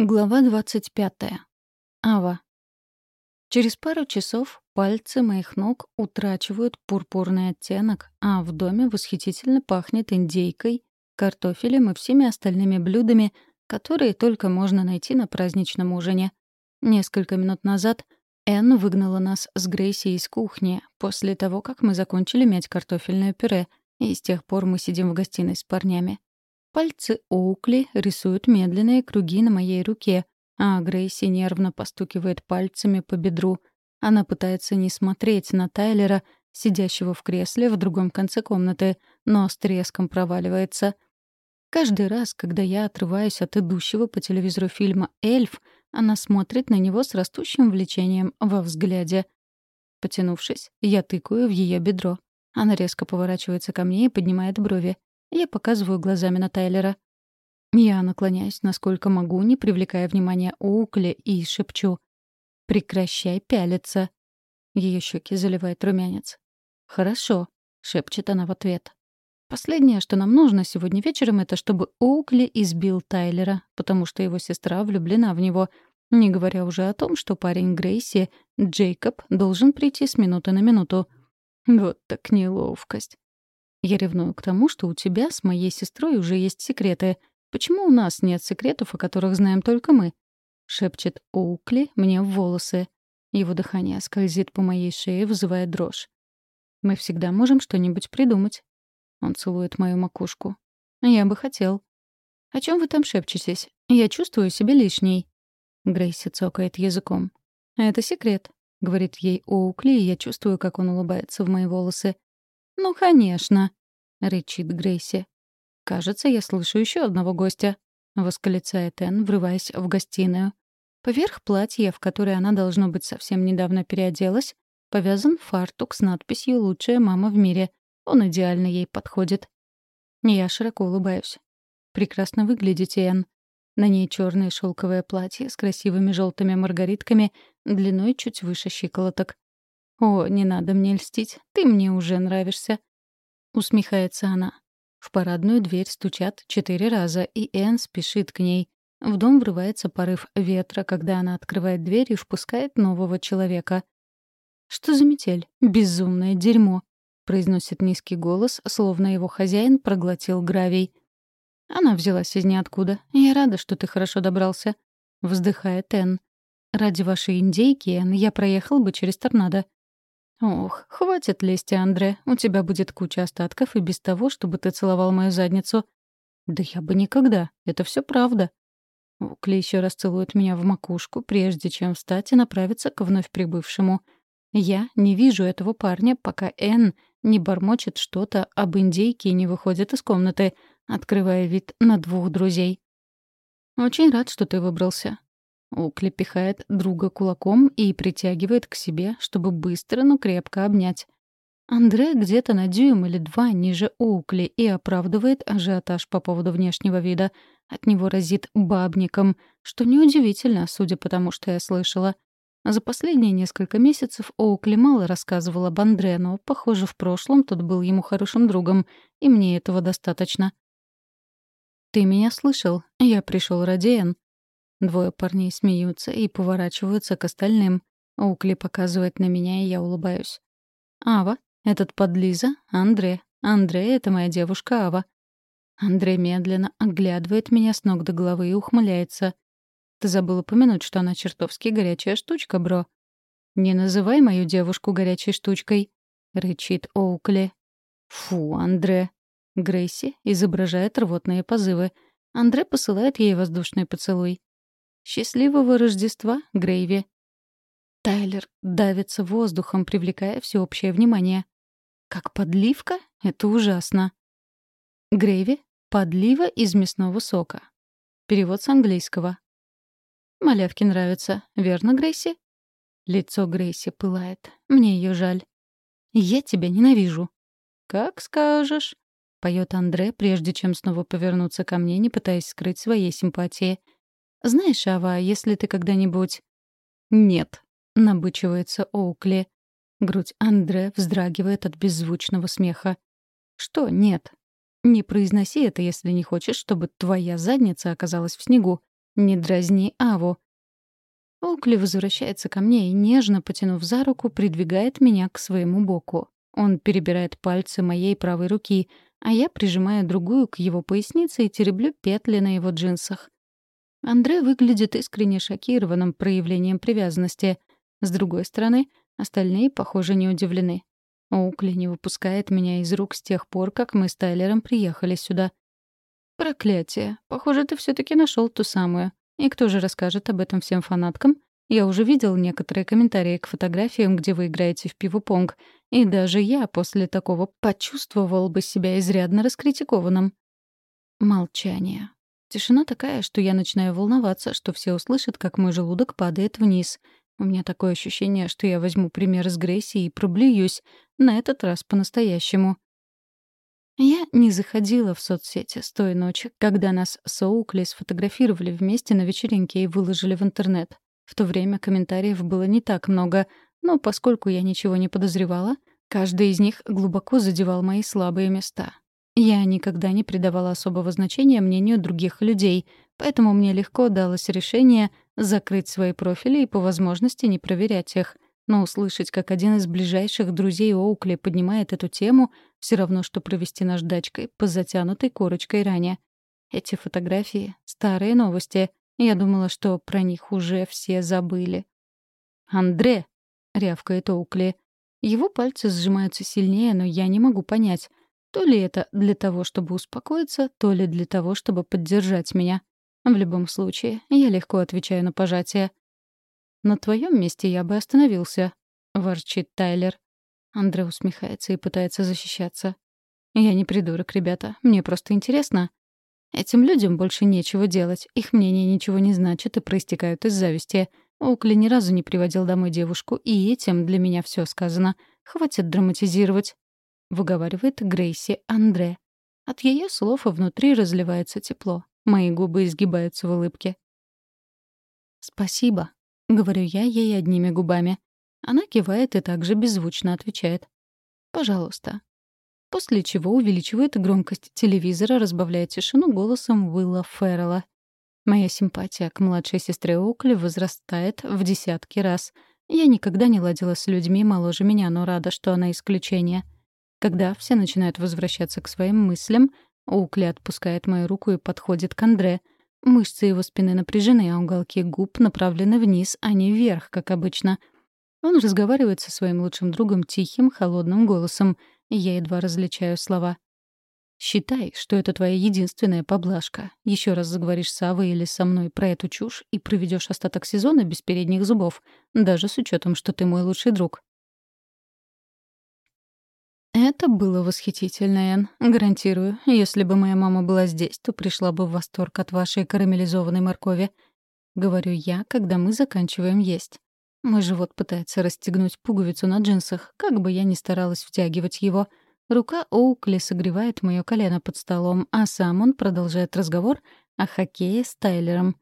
Глава 25. Ава. Через пару часов пальцы моих ног утрачивают пурпурный оттенок, а в доме восхитительно пахнет индейкой, картофелем и всеми остальными блюдами, которые только можно найти на праздничном ужине. Несколько минут назад Энн выгнала нас с Грейси из кухни после того, как мы закончили мять картофельное пюре, и с тех пор мы сидим в гостиной с парнями. Пальцы Оукли рисуют медленные круги на моей руке, а Грейси нервно постукивает пальцами по бедру. Она пытается не смотреть на Тайлера, сидящего в кресле в другом конце комнаты, но с треском проваливается. Каждый раз, когда я отрываюсь от идущего по телевизору фильма «Эльф», она смотрит на него с растущим влечением во взгляде. Потянувшись, я тыкаю в ее бедро. Она резко поворачивается ко мне и поднимает брови. Я показываю глазами на Тайлера. Я наклоняюсь, насколько могу, не привлекая внимания Оукли, и шепчу. «Прекращай пялиться». Ее щеки заливает румянец. «Хорошо», — шепчет она в ответ. Последнее, что нам нужно сегодня вечером, это чтобы Оукли избил Тайлера, потому что его сестра влюблена в него, не говоря уже о том, что парень Грейси, Джейкоб, должен прийти с минуты на минуту. Вот так неловкость. Я ревную к тому, что у тебя с моей сестрой уже есть секреты. Почему у нас нет секретов, о которых знаем только мы? Шепчет Оукли мне в волосы. Его дыхание скользит по моей шее, вызывая дрожь. Мы всегда можем что-нибудь придумать. Он целует мою макушку. Я бы хотел. О чем вы там шепчетесь? Я чувствую себя лишней. Грейси цокает языком. Это секрет, говорит ей Оукли, и я чувствую, как он улыбается в мои волосы. «Ну, конечно», — рычит Грейси. «Кажется, я слышу еще одного гостя», — восклицает Энн, врываясь в гостиную. Поверх платья, в которое она, должно быть, совсем недавно переоделась, повязан фартук с надписью «Лучшая мама в мире». Он идеально ей подходит. Я широко улыбаюсь. «Прекрасно выглядите, Энн». На ней черное шелковое платье с красивыми желтыми маргаритками, длиной чуть выше щиколоток. «О, не надо мне льстить, ты мне уже нравишься», — усмехается она. В парадную дверь стучат четыре раза, и Энн спешит к ней. В дом врывается порыв ветра, когда она открывает дверь и впускает нового человека. «Что за метель? Безумное дерьмо!» — произносит низкий голос, словно его хозяин проглотил гравий. Она взялась из ниоткуда. «Я рада, что ты хорошо добрался», — вздыхает Энн. «Ради вашей индейки, Энн, я проехал бы через торнадо. «Ох, хватит лезть, Андре. У тебя будет куча остатков и без того, чтобы ты целовал мою задницу». «Да я бы никогда. Это все правда». Укли еще раз целует меня в макушку, прежде чем встать и направиться к вновь прибывшему. Я не вижу этого парня, пока Энн не бормочет что-то об индейке и не выходит из комнаты, открывая вид на двух друзей. «Очень рад, что ты выбрался. Укли пихает друга кулаком и притягивает к себе, чтобы быстро, но крепко обнять. Андре где-то на дюйм или два ниже Оукли и оправдывает ажиотаж по поводу внешнего вида. От него разит бабником, что неудивительно, судя по тому, что я слышала. За последние несколько месяцев Оукли мало рассказывал об Андре, но, похоже, в прошлом тот был ему хорошим другом, и мне этого достаточно. «Ты меня слышал? Я пришел ради Энн», Двое парней смеются и поворачиваются к остальным. Укли показывает на меня, и я улыбаюсь. «Ава, этот подлиза — Андре. Андре — это моя девушка Ава». Андре медленно оглядывает меня с ног до головы и ухмыляется. «Ты забыла упомянуть, что она чертовски горячая штучка, бро». «Не называй мою девушку горячей штучкой», — рычит Оукли. «Фу, Андре». Грейси изображает рвотные позывы. Андре посылает ей воздушный поцелуй. «Счастливого Рождества, Грейви!» Тайлер давится воздухом, привлекая всеобщее внимание. «Как подливка? Это ужасно!» Грейви — подлива из мясного сока. Перевод с английского. «Малявке нравится, верно, Грейси?» Лицо Грейси пылает. Мне ее жаль. «Я тебя ненавижу». «Как скажешь», — поет Андре, прежде чем снова повернуться ко мне, не пытаясь скрыть своей симпатии. «Знаешь, Ава, если ты когда-нибудь...» «Нет», — набычивается Оукли. Грудь Андре вздрагивает от беззвучного смеха. «Что нет?» «Не произноси это, если не хочешь, чтобы твоя задница оказалась в снегу. Не дразни Аву. Оукли возвращается ко мне и, нежно потянув за руку, придвигает меня к своему боку. Он перебирает пальцы моей правой руки, а я прижимаю другую к его пояснице и тереблю петли на его джинсах. Андре выглядит искренне шокированным проявлением привязанности. С другой стороны, остальные, похоже, не удивлены. Оукли не выпускает меня из рук с тех пор, как мы с Тайлером приехали сюда. «Проклятие. Похоже, ты все таки нашел ту самую. И кто же расскажет об этом всем фанаткам? Я уже видел некоторые комментарии к фотографиям, где вы играете в пивопонг, и даже я после такого почувствовал бы себя изрядно раскритикованным. Молчание. Тишина такая, что я начинаю волноваться, что все услышат, как мой желудок падает вниз. У меня такое ощущение, что я возьму пример с Грейси и проблююсь, на этот раз по-настоящему. Я не заходила в соцсети с той ночи, когда нас с Оукли сфотографировали вместе на вечеринке и выложили в интернет. В то время комментариев было не так много, но поскольку я ничего не подозревала, каждый из них глубоко задевал мои слабые места. Я никогда не придавала особого значения мнению других людей, поэтому мне легко далось решение закрыть свои профили и по возможности не проверять их — но услышать, как один из ближайших друзей Оукли поднимает эту тему, все равно, что провести наш дачкой по затянутой корочкой ране. Эти фотографии — старые новости. Я думала, что про них уже все забыли. «Андре!» — рявкает Оукли. Его пальцы сжимаются сильнее, но я не могу понять, то ли это для того, чтобы успокоиться, то ли для того, чтобы поддержать меня. В любом случае, я легко отвечаю на пожатие. «На твоем месте я бы остановился», — ворчит Тайлер. Андре усмехается и пытается защищаться. «Я не придурок, ребята. Мне просто интересно. Этим людям больше нечего делать. Их мнение ничего не значит и проистекают из зависти. Оукли ни разу не приводил домой девушку, и этим для меня все сказано. Хватит драматизировать», — выговаривает Грейси Андре. От ее слов внутри разливается тепло. Мои губы изгибаются в улыбке. «Спасибо», — говорю я ей одними губами. Она кивает и также беззвучно отвечает. «Пожалуйста». После чего увеличивает громкость телевизора, разбавляя тишину голосом Уилла Феррелла. Моя симпатия к младшей сестре Оукли возрастает в десятки раз. Я никогда не ладила с людьми моложе меня, но рада, что она исключение. Когда все начинают возвращаться к своим мыслям, Оукли отпускает мою руку и подходит к Андре — Мышцы его спины напряжены, а уголки губ направлены вниз, а не вверх, как обычно. Он разговаривает со своим лучшим другом тихим, холодным голосом, я едва различаю слова. «Считай, что это твоя единственная поблажка. Еще раз заговоришь с Авой или со мной про эту чушь и проведешь остаток сезона без передних зубов, даже с учетом, что ты мой лучший друг». Это было восхитительно, Энн. Гарантирую, если бы моя мама была здесь, то пришла бы в восторг от вашей карамелизованной моркови. Говорю я, когда мы заканчиваем есть. Мой живот пытается расстегнуть пуговицу на джинсах, как бы я ни старалась втягивать его. Рука Оукли согревает моё колено под столом, а сам он продолжает разговор о хоккее с Тайлером.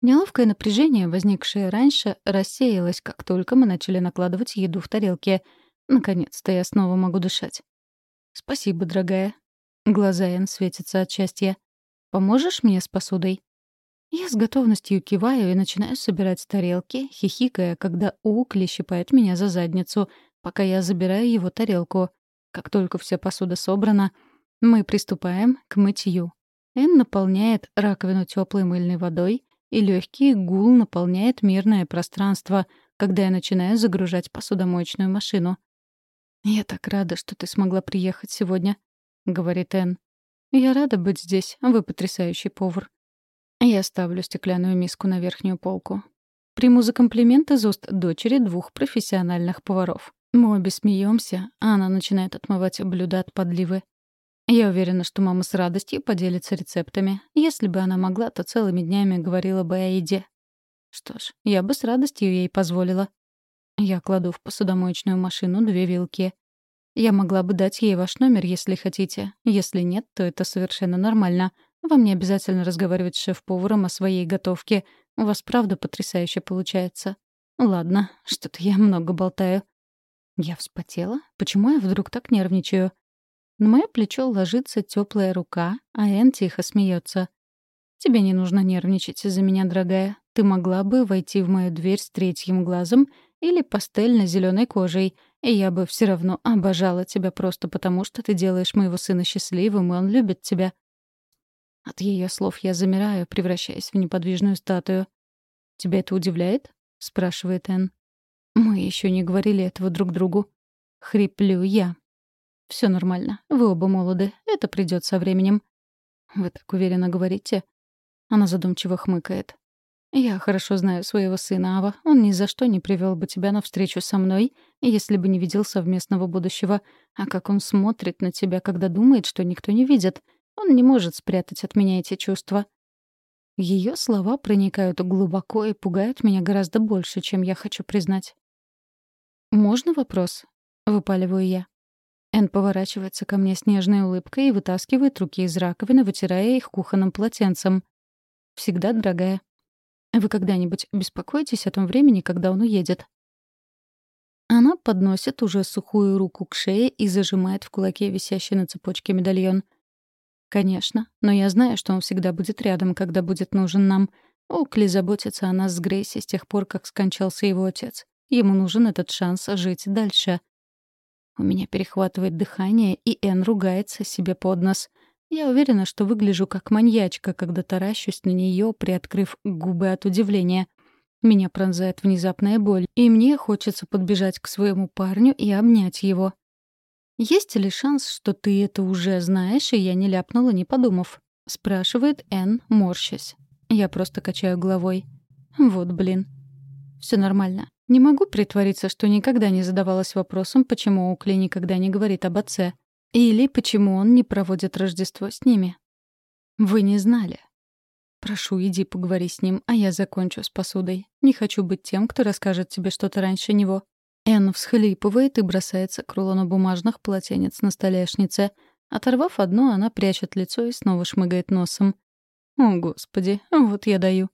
Неловкое напряжение, возникшее раньше, рассеялось, как только мы начали накладывать еду в тарелки — Наконец-то я снова могу дышать. «Спасибо, дорогая». Глаза Энн светятся от счастья. «Поможешь мне с посудой?» Я с готовностью киваю и начинаю собирать тарелки, хихикая, когда Укли щипает меня за задницу, пока я забираю его тарелку. Как только вся посуда собрана, мы приступаем к мытью. Энн наполняет раковину теплой мыльной водой, и легкий гул наполняет мирное пространство, когда я начинаю загружать посудомоечную машину. «Я так рада, что ты смогла приехать сегодня», — говорит Энн. «Я рада быть здесь, вы потрясающий повар». Я ставлю стеклянную миску на верхнюю полку. Приму за комплимент из уст дочери двух профессиональных поваров. Мы обе смеемся, а она начинает отмывать блюда от подливы. Я уверена, что мама с радостью поделится рецептами. Если бы она могла, то целыми днями говорила бы о еде. Что ж, я бы с радостью ей позволила. Я кладу в посудомоечную машину две вилки. Я могла бы дать ей ваш номер, если хотите. Если нет, то это совершенно нормально. Вам не обязательно разговаривать с шеф-поваром о своей готовке. У вас правда потрясающе получается. Ладно, что-то я много болтаю. Я вспотела? Почему я вдруг так нервничаю? На мое плечо ложится теплая рука, а Энн тихо смеется. Тебе не нужно нервничать из-за меня, дорогая. Ты могла бы войти в мою дверь с третьим глазом или пастельно-зеленой кожей, и я бы все равно обожала тебя просто потому, что ты делаешь моего сына счастливым, и он любит тебя. От ее слов я замираю, превращаясь в неподвижную статую. «Тебя это удивляет?» — спрашивает Энн. «Мы еще не говорили этого друг другу». Хриплю я. Все нормально. Вы оба молоды. Это придет со временем». «Вы так уверенно говорите?» Она задумчиво хмыкает. «Я хорошо знаю своего сына Ава. Он ни за что не привел бы тебя на встречу со мной, если бы не видел совместного будущего. А как он смотрит на тебя, когда думает, что никто не видит. Он не может спрятать от меня эти чувства». Ее слова проникают глубоко и пугают меня гораздо больше, чем я хочу признать. «Можно вопрос?» — выпаливаю я. Эн поворачивается ко мне с нежной улыбкой и вытаскивает руки из раковины, вытирая их кухонным полотенцем. «Всегда, дорогая. Вы когда-нибудь беспокоитесь о том времени, когда он уедет?» Она подносит уже сухую руку к шее и зажимает в кулаке висящий на цепочке медальон. «Конечно, но я знаю, что он всегда будет рядом, когда будет нужен нам. Оукли заботится о нас с Грейси с тех пор, как скончался его отец. Ему нужен этот шанс жить дальше». У меня перехватывает дыхание, и Эн ругается себе под нос. Я уверена, что выгляжу как маньячка, когда таращусь на нее, приоткрыв губы от удивления. Меня пронзает внезапная боль, и мне хочется подбежать к своему парню и обнять его. «Есть ли шанс, что ты это уже знаешь, и я не ляпнула, не подумав?» — спрашивает Эн, морщась. Я просто качаю головой. «Вот блин. Все нормально. Не могу притвориться, что никогда не задавалась вопросом, почему Укли никогда не говорит об отце. Или почему он не проводит Рождество с ними. Вы не знали. Прошу, иди поговори с ним, а я закончу с посудой. Не хочу быть тем, кто расскажет тебе что-то раньше него. Энн всхлипывает и бросается к рулону бумажных полотенец на столешнице. Оторвав одно, она прячет лицо и снова шмыгает носом. «О, Господи, вот я даю».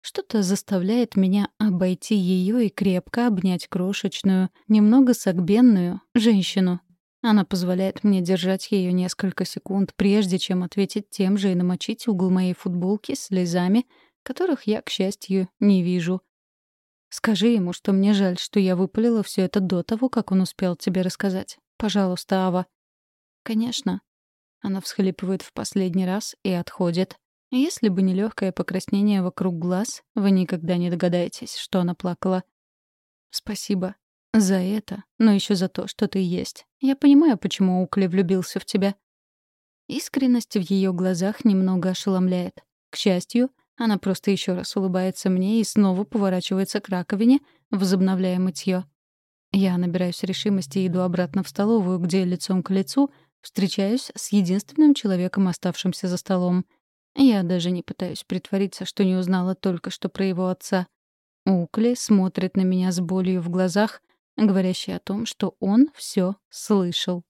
Что-то заставляет меня обойти ее и крепко обнять крошечную, немного согбенную женщину. Она позволяет мне держать ее несколько секунд, прежде чем ответить тем же и намочить угол моей футболки слезами, которых я, к счастью, не вижу. Скажи ему, что мне жаль, что я выпалила все это до того, как он успел тебе рассказать. Пожалуйста, Ава. Конечно. Она всхлипывает в последний раз и отходит. Если бы не легкое покраснение вокруг глаз, вы никогда не догадаетесь, что она плакала. Спасибо за это, но еще за то, что ты есть. Я понимаю, почему Укли влюбился в тебя. Искренность в ее глазах немного ошеломляет. К счастью, она просто еще раз улыбается мне и снова поворачивается к раковине, возобновляя мытье. Я набираюсь решимости и иду обратно в столовую, где лицом к лицу встречаюсь с единственным человеком, оставшимся за столом — я даже не пытаюсь притвориться, что не узнала только что про его отца. Укли смотрит на меня с болью в глазах, говорящей о том, что он все слышал.